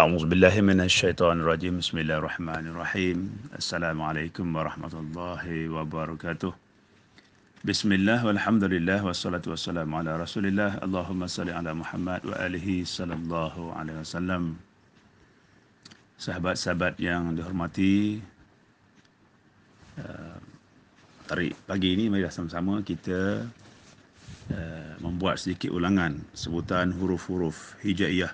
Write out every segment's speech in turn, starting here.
أعوذ بالله من الشيطان الرجيم بسم الله الرحمن الرحيم السلام عليكم ورحمة الله وبركاته بسم الله والحمد لله والصلاة والسلام على رسول الله اللهم صل على محمد وآله صلى الله عليه وسلم Sahabat-sahabat yang dihormati uh, Tarik pagi ini mari sama-sama kita uh, membuat sedikit ulangan sebutan huruf-huruf hijaiyah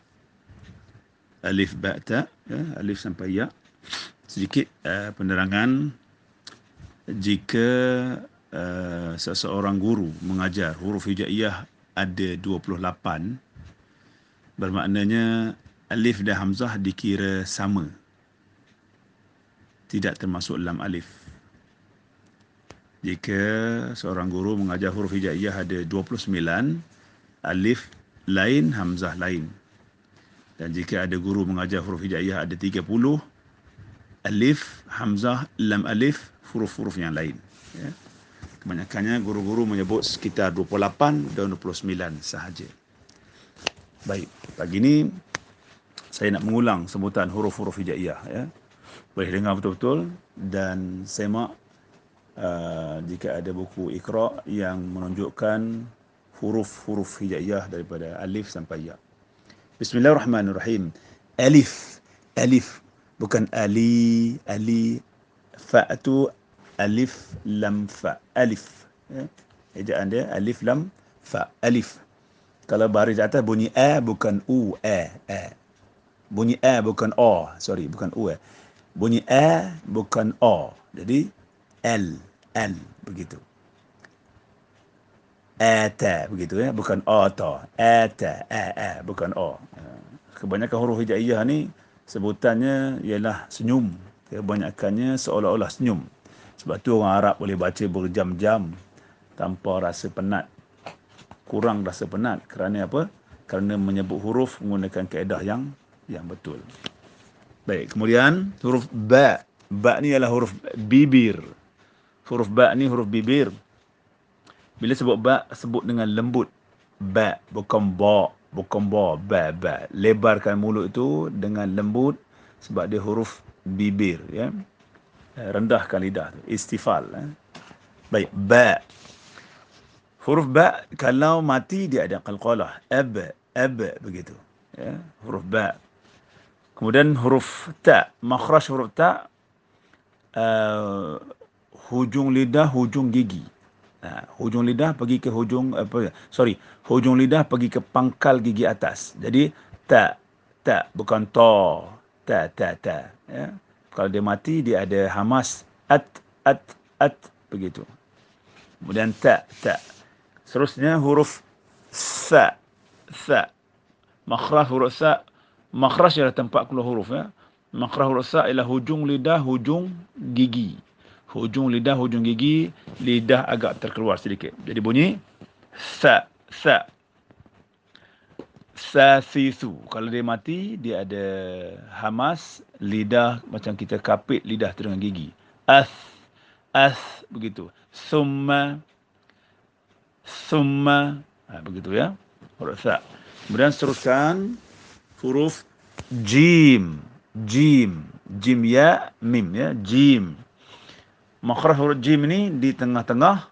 alif ba ta ya, alif sampai ya. Sedikit uh, penerangan. Jika uh, seseorang guru mengajar huruf hijaiyah ada 28 bermaknanya alif dan hamzah dikira sama. Tidak termasuk lam alif. Jika seorang guru mengajar huruf hijaiyah ada 29 alif lain hamzah lain dan jika ada guru mengajar huruf hijaiyah ada 30 alif, hamzah, lam alif, huruf-huruf yang lain. Ya. Kebanyakannya guru-guru menyebut sekitar 28 dan 29 sahaja. Baik, pagi ini saya nak mengulang sebutan huruf-huruf hijaiyah. Ya. Boleh dengar betul-betul dan semak uh, jika ada buku ikra yang menunjukkan huruf-huruf hijaiyah daripada alif sampai ya. Bismillahirrahmanirrahim. Alif, alif bukan ali, ali. Fa tu alif lam fa. Alif. Ya. Ejaan dia alif lam fa. Alif. Kalau baris atas bunyi a bukan u, a, a. Bunyi a bukan o, sorry, bukan u. A. Bunyi a bukan o. Jadi l, l begitu ata begitu ya. Bukan ata ata a a bukan o. Kebanyakan huruf hijaiyah ni sebutannya ialah senyum. Kebanyakannya seolah-olah senyum. Sebab tu orang Arab boleh baca berjam-jam tanpa rasa penat. Kurang rasa penat. Kerana apa? Kerana menyebut huruf menggunakan kaedah yang yang betul. Baik kemudian huruf ba. Ba ni ialah huruf bibir. Huruf ba ni huruf bibir bila sebut ba, sebut dengan lembut. Ba, bukan ba. Bukan ba, ba, ba. Lebarkan mulut itu dengan lembut sebab dia huruf bibir. Ya. Eh, rendahkan lidah. Istifal. Ya. Baik, ba. Huruf ba, kalau mati dia ada qalqalah. Ab, ab, begitu. Ya. Huruf ba. Kemudian huruf ta. Makhraj huruf ta. Uh, hujung lidah, hujung gigi. Ha, hujung lidah pergi ke hujung apa sorry hujung lidah pergi ke pangkal gigi atas. Jadi tak tak bukan to ta ta ta ya. Kalau dia mati dia ada hamas at at at begitu. Kemudian ta ta. Seterusnya huruf sa sa. Makhraj huruf sa makhraj ialah tempat keluar huruf ya. Makhraj huruf sa ialah hujung lidah hujung gigi hujung lidah, hujung gigi, lidah agak terkeluar sedikit. Jadi bunyi sa, sa. Sa sisu. Kalau dia mati, dia ada hamas, lidah macam kita kapit lidah tu dengan gigi. As, as, begitu. Summa, summa. Ha, begitu ya. Huruf sa. Kemudian seteruskan huruf jim. Jim. Jim ya, mim ya. Jim makhraj huruf jim ni di tengah-tengah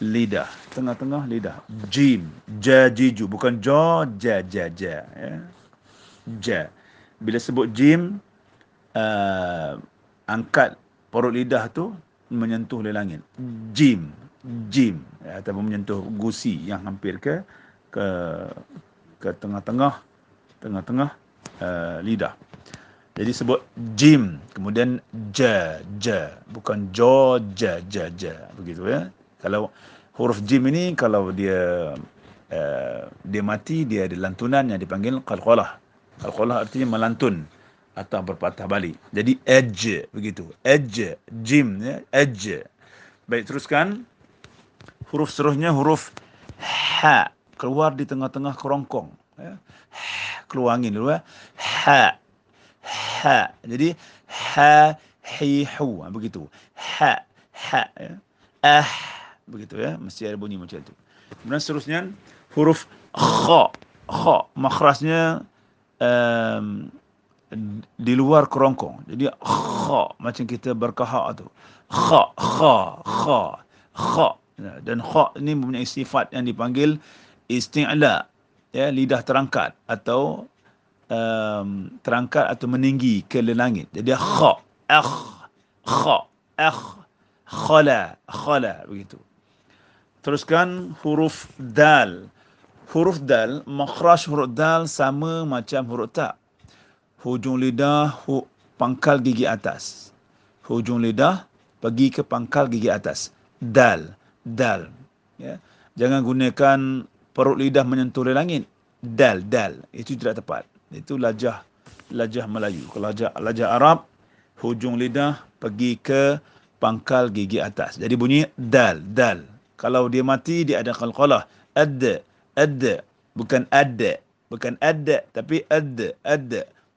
lidah. Tengah-tengah lidah. Jim. Jajiju bukan ja ja ja ja ya. Ja. Bila sebut jim uh, angkat perut lidah tu menyentuh le langit. Jim. Jim. Ataupun menyentuh gusi yang hampir ke ke ke tengah-tengah tengah-tengah uh, lidah jadi sebut jim, kemudian ja, ja, bukan jo, ja, ja, ja, begitu ya. Kalau huruf jim ini kalau dia uh, dia mati dia ada lantunan yang dipanggil qalqalah. Qalqalah artinya melantun atau berpatah balik. Jadi edge begitu. Edge, jim ya, edge. Baik teruskan. Huruf seterusnya huruf ha keluar di tengah-tengah kerongkong ya. Keluar angin dulu ya. Ha ha. Jadi ha hi hu ha, begitu. Ha ha ya. Ah begitu ya. Mesti ada bunyi macam tu. Kemudian seterusnya huruf kha. Kha makhrajnya um, di luar kerongkong. Jadi kha macam kita berkahak tu. Kha kha kha kha dan kha ini mempunyai sifat yang dipanggil isti'la ya lidah terangkat atau um, terangkat atau meninggi ke langit. Jadi kha akh kha akh khala khala begitu. Teruskan huruf dal. Huruf dal, makhraj huruf dal sama macam huruf ta hujung lidah hu, pangkal gigi atas. Hujung lidah pergi ke pangkal gigi atas. Dal, dal. Ya. Jangan gunakan perut lidah menyentuh langit. Dal, dal. Itu tidak tepat. Itu lajah lajah Melayu. Kalau lajah, lajah Arab, hujung lidah pergi ke pangkal gigi atas. Jadi bunyi dal, dal. Kalau dia mati, dia ada qalqalah. Ad, ad. Bukan ad. Bukan ad, tapi ad, ad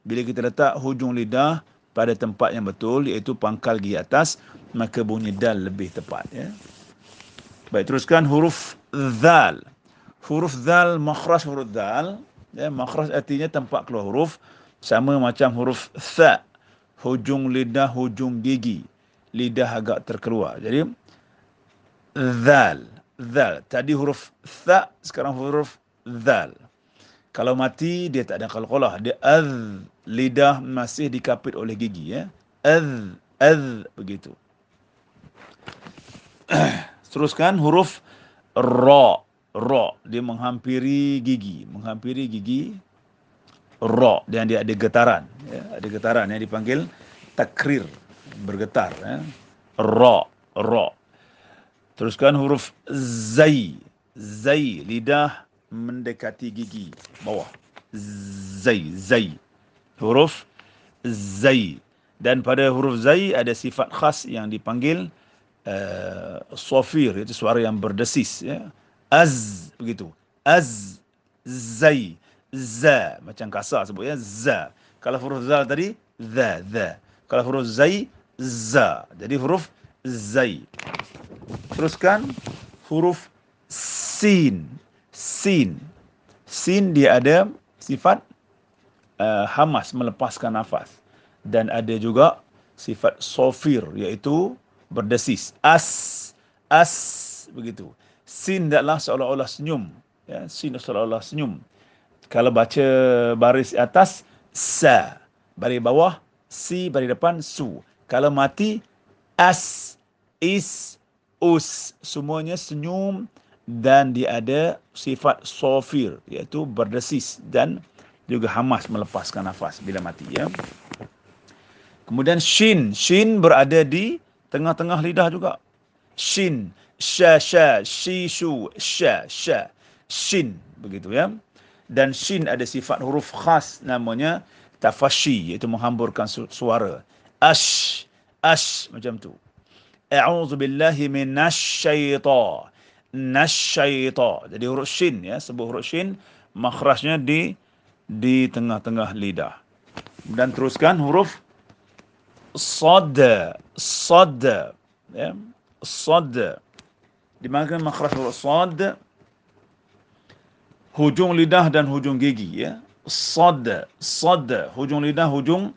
bila kita letak hujung lidah pada tempat yang betul iaitu pangkal gigi atas maka bunyi dal lebih tepat ya baik teruskan huruf zal huruf zal makhraj huruf zal ya makhraj artinya tempat keluar huruf sama macam huruf tha hujung lidah hujung gigi. Lidah agak terkeluar. Jadi zal. Zal. Tadi huruf tha sekarang huruf zal. Kalau mati dia tak ada qalqalah dia az lidah masih dikapit oleh gigi ya. Az az begitu. Teruskan huruf ra ra dia menghampiri gigi. Menghampiri gigi ra dan dia ada getaran ya. Ada getaran yang dipanggil takrir bergetar ya. Ra ra teruskan huruf zai. Zai lidah mendekati gigi. Bawah. Zai zai. Huruf zai. Dan pada huruf zai ada sifat khas yang dipanggil uh, sofir itu suara yang berdesis ya az begitu. Az zai za. Macam kasar sebut ya za. Kalau huruf zal tadi za za. Kalau huruf zai za. Jadi huruf zai. Teruskan huruf sin. Sin. Sin dia ada sifat uh, hamas melepaskan nafas. Dan ada juga sifat sofir iaitu berdesis. As as begitu. Sin adalah seolah-olah senyum. Ya, sin seolah-olah senyum. Kalau baca baris atas sa, baris bawah si, baris depan su. Kalau mati as is us semuanya senyum dan dia ada sifat sofir iaitu berdesis dan juga hamas melepaskan nafas bila mati ya. Kemudian shin, shin berada di tengah-tengah lidah juga. Shin, sha sha, shi shu, sha sha, shin begitu ya. Dan shin ada sifat huruf khas namanya tafashi iaitu menghamburkan suara. Ash, ash macam tu. A'udzu billahi minasy syaitan nasyaita. Jadi huruf shin ya, sebut huruf shin makhrajnya di di tengah-tengah lidah. Dan teruskan huruf sad, sad ya, sad. Di mana makhraj sad hujung lidah dan hujung gigi ya. Sad, sad, hujung lidah, hujung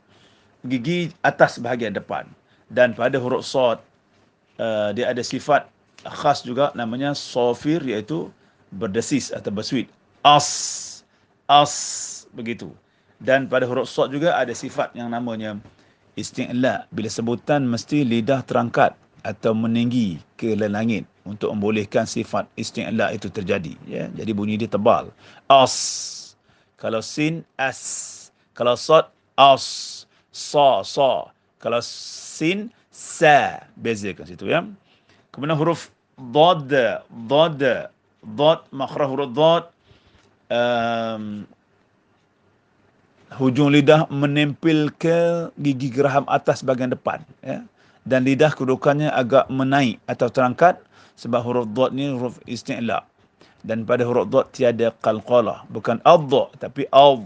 gigi atas bahagian depan. Dan pada huruf sad uh, dia ada sifat khas juga namanya sofir iaitu berdesis atau bersweet. As, as begitu. Dan pada huruf sod juga ada sifat yang namanya isti'la. Bila sebutan mesti lidah terangkat atau meninggi ke langit untuk membolehkan sifat isti'la itu terjadi ya. Jadi bunyi dia tebal. As. Kalau sin as. Kalau sad as. Sa sa kalau sin sa. Bezakan situ ya. Kemudian huruf dad dad dad makhraj huruf dad um, hujung lidah menempel ke gigi geraham atas bahagian depan ya dan lidah kedudukannya agak menaik atau terangkat sebab huruf dhad ni huruf isti'la. Dan pada huruf dhad tiada qalqalah bukan adh tapi ad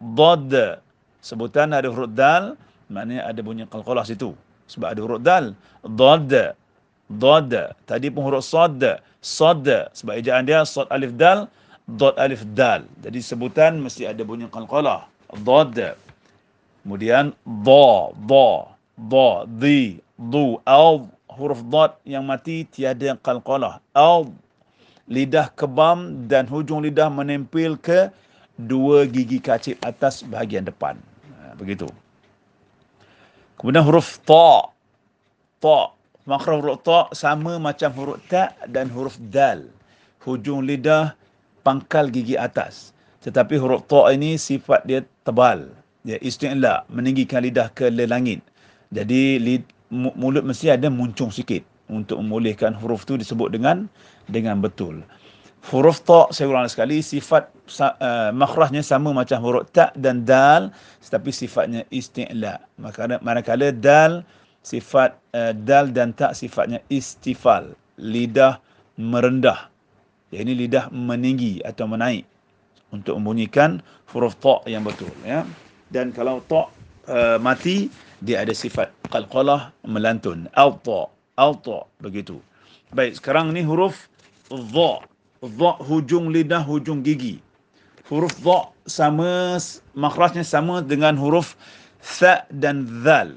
dhad sebutan ada huruf dal maknanya ada bunyi qalqalah situ. Sebab ada huruf dal dhad dhad tadi pun huruf sad sad. Sebab ejaan dia sad alif dal dhad alif dal. Jadi sebutan mesti ada bunyi qalqalah. Dhad kemudian dha dha dha, di, du, al huruf dad yang mati tiada qalqalah. Al lidah kebam dan hujung lidah menempel ke dua gigi kacip atas bahagian depan. Ha, begitu. Kemudian huruf ta. Ta. Makhraj huruf ta sama macam huruf ta dan huruf dal. Hujung lidah pangkal gigi atas. Tetapi huruf ta ini sifat dia tebal. Dia isti'la, meninggikan lidah ke langit. Jadi mulut mesti ada muncung sikit untuk membolehkan huruf tu disebut dengan dengan betul. Huruf ta saya ulang sekali sifat uh, makhrajnya sama macam huruf ta dan dal tetapi sifatnya isti'la. Maka manakala dal sifat uh, dal dan ta sifatnya istifal, lidah merendah. Yang ini lidah meninggi atau menaik untuk membunyikan huruf ta yang betul ya. Dan kalau ta uh, mati dia ada sifat qalqalah melantun. Al-ta, al-ta begitu. Baik, sekarang ni huruf dha. Dha hujung lidah hujung gigi. Huruf dha sama makhrajnya sama dengan huruf tha dan zal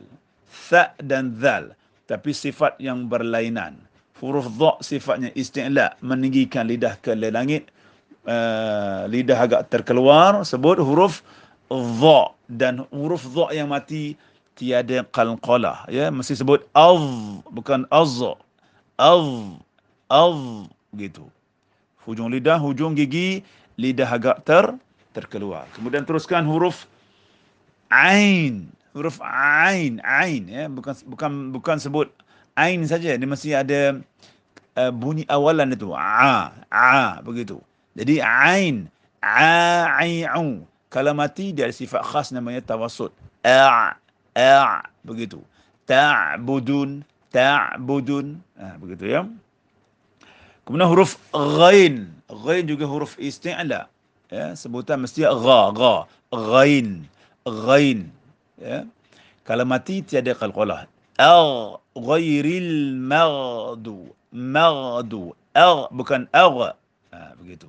tha dan zal tapi sifat yang berlainan. Huruf dha sifatnya isti'la meninggikan lidah ke langit. Uh, lidah agak terkeluar sebut huruf dha dan huruf dha yang mati tiada qalqalah ya mesti sebut az bukan az az az gitu hujung lidah, hujung gigi, lidah agak ter terkeluar. Kemudian teruskan huruf ain. Huruf ain, ain ya, bukan bukan bukan sebut ain saja, dia mesti ada uh, bunyi awalan itu. A, a begitu. Jadi ain, a, ai'u. Kalau mati dia ada sifat khas namanya tawassut. A, a begitu. Ta'budun, ta'budun. Ha, begitu ya. Kemudian huruf ghain. Ghain juga huruf isti'la. Ya, sebutan mesti gha, gha. Ghain. Ghain. Ya. Kalau mati tiada qalqalah. Al ghairil maghdu. Maghdu. Al bukan al. Ha, begitu.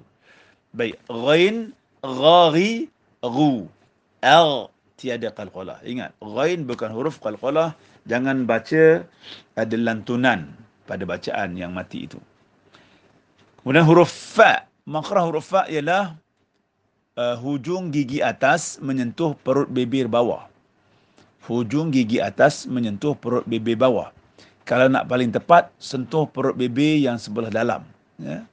Baik. Ghain, ghari, ghu. Al tiada qalqalah. Ingat, ghain bukan huruf qalqalah. Jangan baca ada lantunan pada bacaan yang mati itu. Kemudian huruf fa. Makhraj huruf fa ialah uh, hujung gigi atas menyentuh perut bibir bawah. Hujung gigi atas menyentuh perut bibir bawah. Kalau nak paling tepat, sentuh perut bibir yang sebelah dalam. Ya.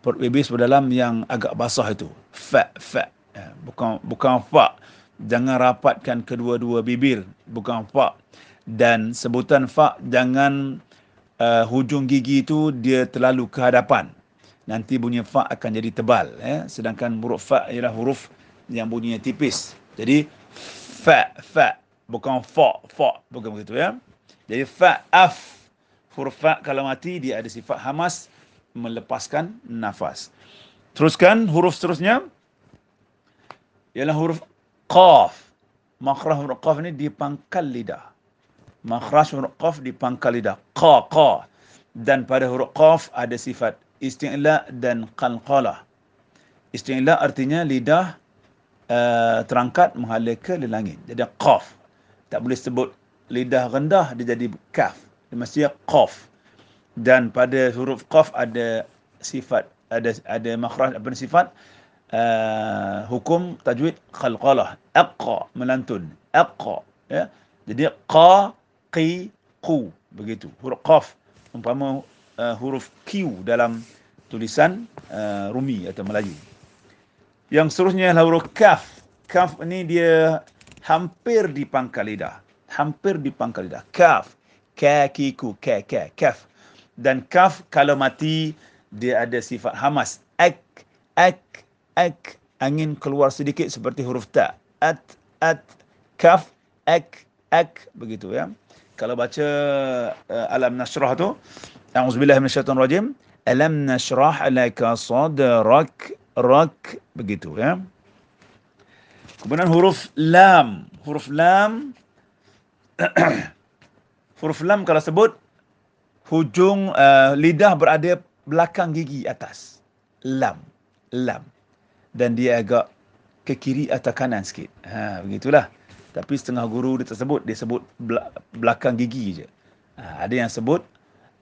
Perut bibir sebelah dalam yang agak basah itu. Fa, fa. Ya. Bukan bukan fa. Jangan rapatkan kedua-dua bibir. Bukan fa. Dan sebutan fa, jangan uh, hujung gigi itu dia terlalu ke hadapan nanti bunyi fa akan jadi tebal ya sedangkan huruf fa ialah huruf yang bunyinya tipis jadi fa fa bukan fa fa bukan begitu ya jadi fa af huruf fa kalau mati dia ada sifat hamas melepaskan nafas teruskan huruf seterusnya ialah huruf qaf makhraj huruf qaf ni di pangkal lidah makhraj huruf qaf di pangkal lidah qa qa dan pada huruf qaf ada sifat isti'la dan qalqalah. Isti'la artinya lidah uh, terangkat menghala ke langit. Jadi qaf. Tak boleh sebut lidah rendah dia jadi kaf. Dia mesti qaf. Dan pada huruf qaf ada sifat ada ada makhraj apa sifat uh, hukum tajwid qalqalah. Aqqa melantun. Aqqa ya. Jadi qa qi qu begitu. Huruf qaf umpama uh, huruf Q dalam tulisan uh, Rumi atau Melayu. Yang seterusnya adalah huruf Kaf. Kaf ini dia hampir di pangkal lidah. Hampir di pangkal lidah. Kaf. Kakiku. Ka, ka, kaf. Dan kaf kalau mati, dia ada sifat hamas. Ak, ak, ak. Angin keluar sedikit seperti huruf ta. At, at, kaf, ak, ak. Begitu ya. Kalau baca uh, alam nasrah tu, A'udzubillah minasyaitan rajim. Alam nashrah laka sadrak rak begitu ya. Kemudian huruf lam. Huruf lam huruf lam kalau sebut hujung uh, lidah berada belakang gigi atas. Lam. Lam. Dan dia agak ke kiri atau kanan sikit. Ha, begitulah. tapi setengah guru dia tersebut dia sebut belakang gigi je. Ha, ada yang sebut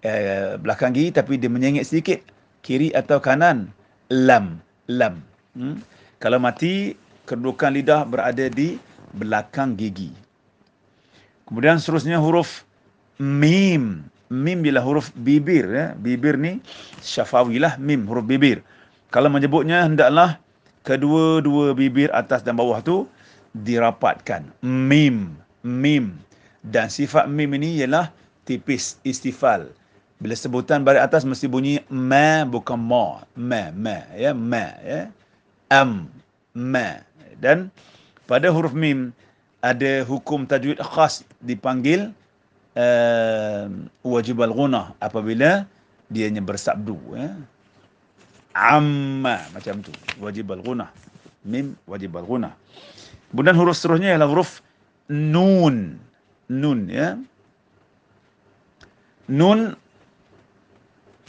eh, belakang gigi tapi dia menyengit sedikit kiri atau kanan lam lam. Hmm? Kalau mati kedudukan lidah berada di belakang gigi. Kemudian seterusnya huruf mim. Mim bila huruf bibir ya. Bibir ni syafawi lah mim huruf bibir. Kalau menyebutnya hendaklah kedua-dua bibir atas dan bawah tu dirapatkan. Mim, mim. Dan sifat mim ini ialah tipis istifal. Bila sebutan baris atas mesti bunyi ma bukan ma. Ma, ma, ya, ma, ya. Am, ma. Dan pada huruf mim ada hukum tajwid khas dipanggil uh, wajib al-ghunah apabila dianya bersabdu ya. Amma macam tu. Wajib al-ghunah. Mim wajib al-ghunah. Kemudian huruf seterusnya ialah huruf nun. Nun ya. Nun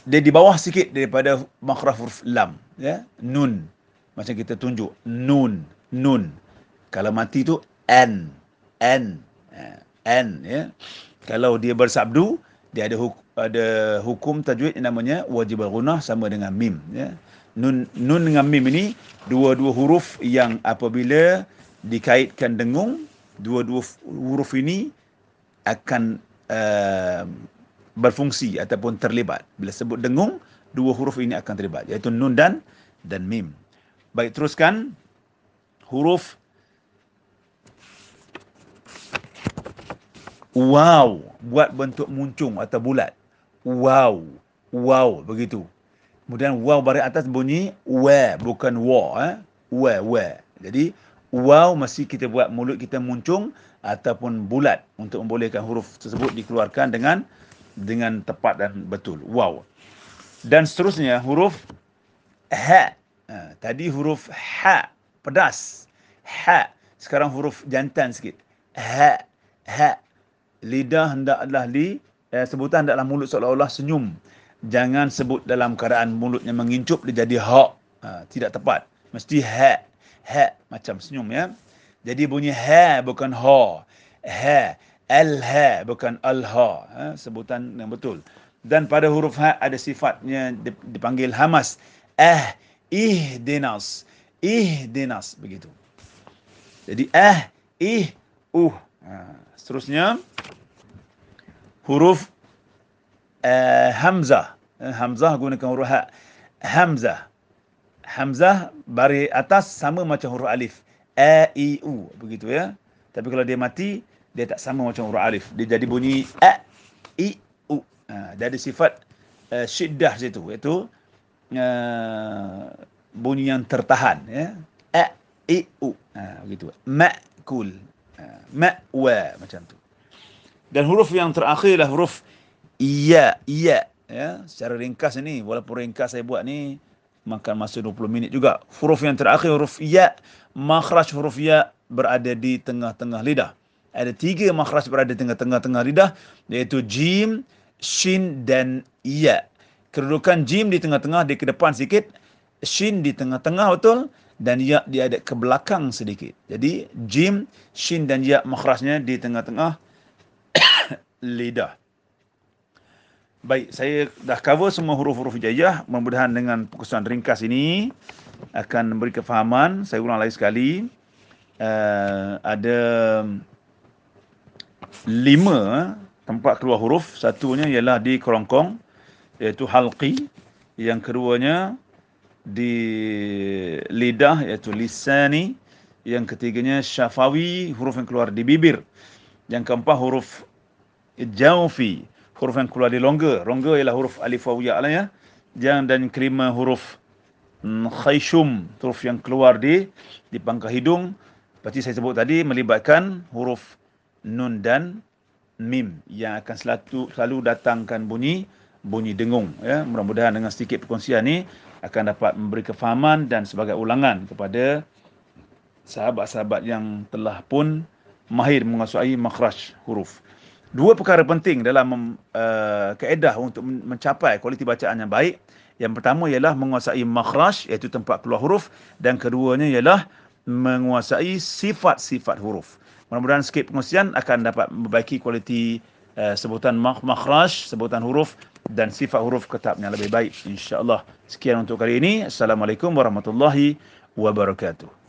dia di bawah sikit daripada makhraj huruf lam ya. Nun. Macam kita tunjuk nun, nun. Kalau mati tu n, n, n ya. Kalau dia bersabdu, dia ada hukum, ada hukum tajwid namanya wajib al-ghunah sama dengan mim ya. Nun nun dengan mim ini dua-dua huruf yang apabila dikaitkan dengung dua-dua huruf ini akan uh, berfungsi ataupun terlibat. Bila sebut dengung dua huruf ini akan terlibat iaitu nun dan dan mim. Baik teruskan. Huruf wow buat bentuk muncung atau bulat wow wow begitu kemudian wow baris atas bunyi wa bukan wa eh wa wa jadi Wow mesti kita buat mulut kita muncung ataupun bulat untuk membolehkan huruf tersebut dikeluarkan dengan dengan tepat dan betul. Wow. Dan seterusnya huruf ha. ha. Tadi huruf ha pedas. Ha. Sekarang huruf jantan sikit. Ha. Ha. Lidah hendaklah li eh, sebutan hendaklah mulut seolah-olah senyum. Jangan sebut dalam keadaan mulutnya mengincup dia jadi ha. Tidak tepat. Mesti ha ha macam senyum ya. Jadi bunyi ha bukan ha. Ha al ha bukan al ha. ha. sebutan yang betul. Dan pada huruf ha ada sifatnya dipanggil hamas. Ah ih dinas. Ih dinas begitu. Jadi ah ih uh. Ha. seterusnya huruf uh, hamzah. Hamzah gunakan huruf ha. Hamzah hamzah baris atas sama macam huruf alif. A, I, U. Begitu ya. Tapi kalau dia mati, dia tak sama macam huruf alif. Dia jadi bunyi A, I, U. Ha, dia ada sifat uh, syiddah situ. Iaitu uh, bunyi yang tertahan. Ya. A, I, U. Ha, begitu. Ma'kul. Ha, Ma'wa. Macam tu. Dan huruf yang terakhir adalah huruf Iya. Iya. Ya. Secara ringkas ini, walaupun ringkas saya buat ni, makan masa 20 minit juga. Huruf yang terakhir huruf ya, makhraj huruf ya berada di tengah-tengah lidah. Ada tiga makhraj berada di tengah-tengah lidah iaitu jim, shin dan ya. Kedudukan jim di tengah-tengah di ke depan sikit, shin di tengah-tengah betul dan ya dia ada ke belakang sedikit. Jadi jim, shin dan ya makhrajnya di tengah-tengah lidah. Baik, saya dah cover semua huruf-huruf hijaiyah. Mudah-mudahan dengan perkusuan ringkas ini akan memberi kefahaman. Saya ulang lagi sekali. Uh, ada lima tempat keluar huruf. Satunya ialah di kerongkong, iaitu halqi. Yang keduanya di lidah, iaitu lisani. Yang ketiganya syafawi, huruf yang keluar di bibir. Yang keempat huruf jaufi, huruf yang keluar di longga. Longga ialah huruf alif waw ya lah ya. Yang dan kelima huruf mm, khayshum, huruf yang keluar di di pangkal hidung. Seperti saya sebut tadi melibatkan huruf nun dan mim yang akan selalu selalu datangkan bunyi bunyi dengung ya. Mudah-mudahan dengan sedikit perkongsian ni akan dapat memberi kefahaman dan sebagai ulangan kepada sahabat-sahabat yang telah pun mahir menguasai makhraj huruf dua perkara penting dalam uh, kaedah untuk mencapai kualiti bacaan yang baik. Yang pertama ialah menguasai makhraj iaitu tempat keluar huruf dan keduanya ialah menguasai sifat-sifat huruf. Mudah-mudahan sikit pengusian akan dapat memperbaiki kualiti uh, sebutan makhraj, sebutan huruf dan sifat huruf kitabnya lebih baik insya-Allah. Sekian untuk kali ini. Assalamualaikum warahmatullahi wabarakatuh.